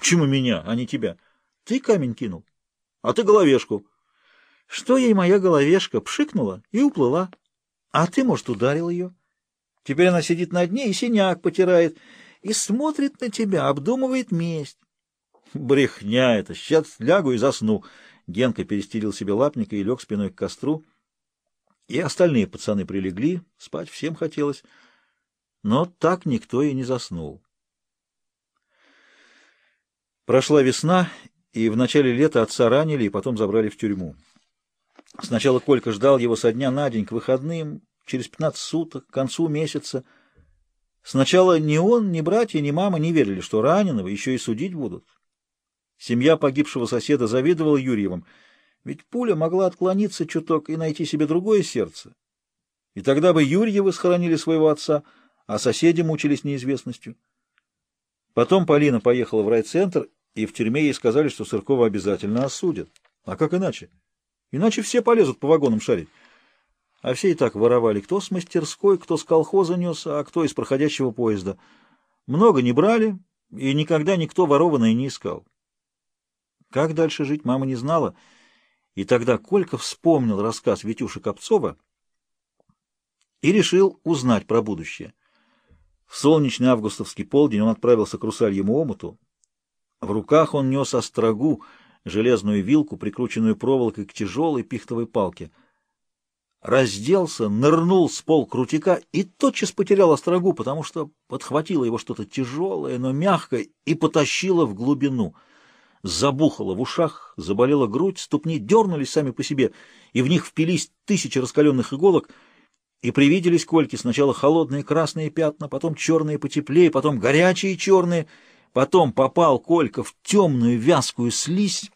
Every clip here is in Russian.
Почему меня, а не тебя? Ты камень кинул, а ты головешку. Что ей моя головешка? Пшикнула и уплыла. А ты, может, ударил ее? Теперь она сидит на дне и синяк потирает, и смотрит на тебя, обдумывает месть. Брехня это! Сейчас лягу и засну. Генка перестелил себе лапника и лег спиной к костру. И остальные пацаны прилегли, спать всем хотелось. Но так никто и не заснул. Прошла весна, и в начале лета отца ранили и потом забрали в тюрьму. Сначала Колька ждал его со дня на день к выходным, через 15 суток, к концу месяца. Сначала ни он, ни братья, ни мама не верили, что раненого еще и судить будут. Семья погибшего соседа завидовала Юрьевым, ведь пуля могла отклониться чуток и найти себе другое сердце. И тогда бы Юрьевы схоронили своего отца, а соседи мучились неизвестностью. Потом Полина поехала в райцентр, и в тюрьме ей сказали, что Сыркова обязательно осудят. А как иначе? Иначе все полезут по вагонам шарить. А все и так воровали, кто с мастерской, кто с колхоза нес, а кто из проходящего поезда. Много не брали, и никогда никто ворованное не искал. Как дальше жить, мама не знала, и тогда Колька вспомнил рассказ Витюши Копцова и решил узнать про будущее. В солнечный августовский полдень он отправился к русальему омуту. В руках он нес острогу, железную вилку, прикрученную проволокой к тяжелой пихтовой палке. Разделся, нырнул с пол крутика и тотчас потерял острогу, потому что подхватило его что-то тяжелое, но мягкое, и потащило в глубину. Забухало в ушах, заболела грудь, ступни дернулись сами по себе, и в них впились тысячи раскаленных иголок, и привиделись Кольке сначала холодные красные пятна, потом черные потеплее, потом горячие черные — Потом попал Колька в темную вязкую слизь,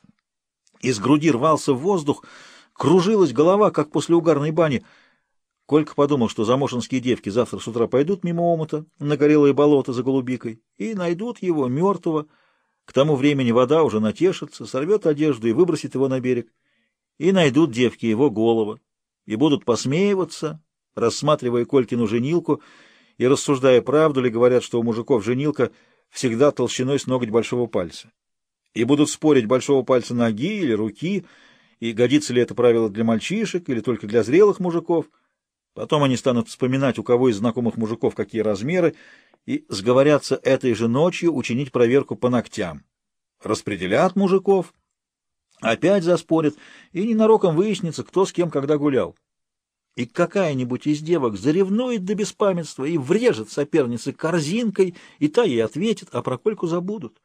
из груди рвался в воздух, кружилась голова, как после угарной бани. Колька подумал, что замошинские девки завтра с утра пойдут мимо омута на горелое болото за голубикой и найдут его мертвого. К тому времени вода уже натешится, сорвет одежду и выбросит его на берег. И найдут девки его голову, и будут посмеиваться, рассматривая Колькину женилку и рассуждая, правду ли говорят, что у мужиков женилка — всегда толщиной с ноготь большого пальца. И будут спорить большого пальца ноги или руки, и годится ли это правило для мальчишек или только для зрелых мужиков. Потом они станут вспоминать, у кого из знакомых мужиков какие размеры, и сговорятся этой же ночью учинить проверку по ногтям. Распределят мужиков, опять заспорят, и ненароком выяснится, кто с кем когда гулял и какая-нибудь из девок заревнует до беспамятства и врежет сопернице корзинкой, и та ей ответит, а про Кольку забудут.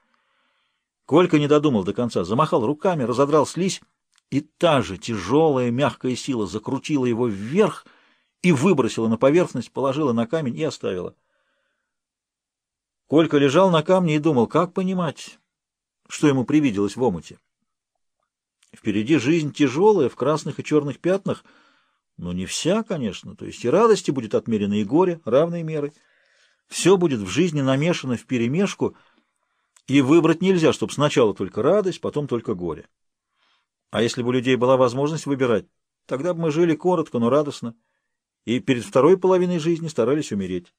Колька не додумал до конца, замахал руками, разодрал слизь, и та же тяжелая мягкая сила закрутила его вверх и выбросила на поверхность, положила на камень и оставила. Колька лежал на камне и думал, как понимать, что ему привиделось в омуте. Впереди жизнь тяжелая, в красных и черных пятнах — но не вся, конечно, то есть и радости будет отмерено, и горе равной мерой. Все будет в жизни намешано в перемешку, и выбрать нельзя, чтобы сначала только радость, потом только горе. А если бы у людей была возможность выбирать, тогда бы мы жили коротко, но радостно, и перед второй половиной жизни старались умереть.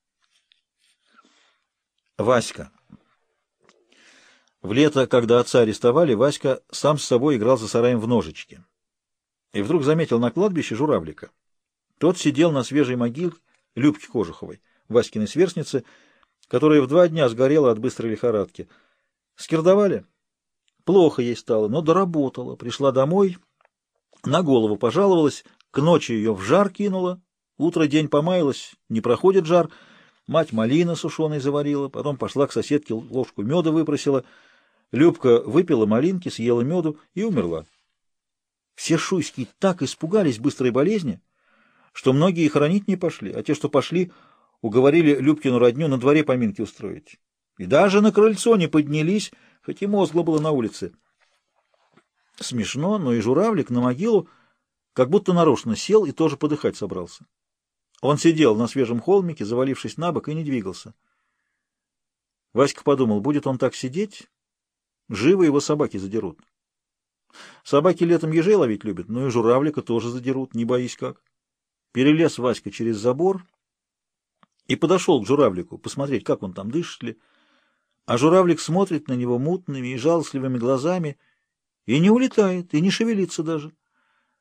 Васька. В лето, когда отца арестовали, Васька сам с собой играл за сараем в ножички и вдруг заметил на кладбище журавлика. Тот сидел на свежей могиле Любки Кожуховой, Васькиной сверстницы, которая в два дня сгорела от быстрой лихорадки. Скирдовали? Плохо ей стало, но доработала. Пришла домой, на голову пожаловалась, к ночи ее в жар кинула, утро день помаялась, не проходит жар, мать малина сушеной заварила, потом пошла к соседке, ложку меда выпросила. Любка выпила малинки, съела меду и умерла. Все шуйские так испугались быстрой болезни, что многие хоронить не пошли, а те, что пошли, уговорили Любкину родню на дворе поминки устроить. И даже на крыльцо не поднялись, хоть и мозгло было на улице. Смешно, но и журавлик на могилу как будто нарочно сел и тоже подыхать собрался. Он сидел на свежем холмике, завалившись на бок, и не двигался. Васька подумал, будет он так сидеть, живо его собаки задерут. Собаки летом ежей ловить любят, но и журавлика тоже задерут, не боись как. Перелез Васька через забор и подошел к журавлику, посмотреть, как он там дышит ли. а журавлик смотрит на него мутными и жалостливыми глазами и не улетает, и не шевелится даже.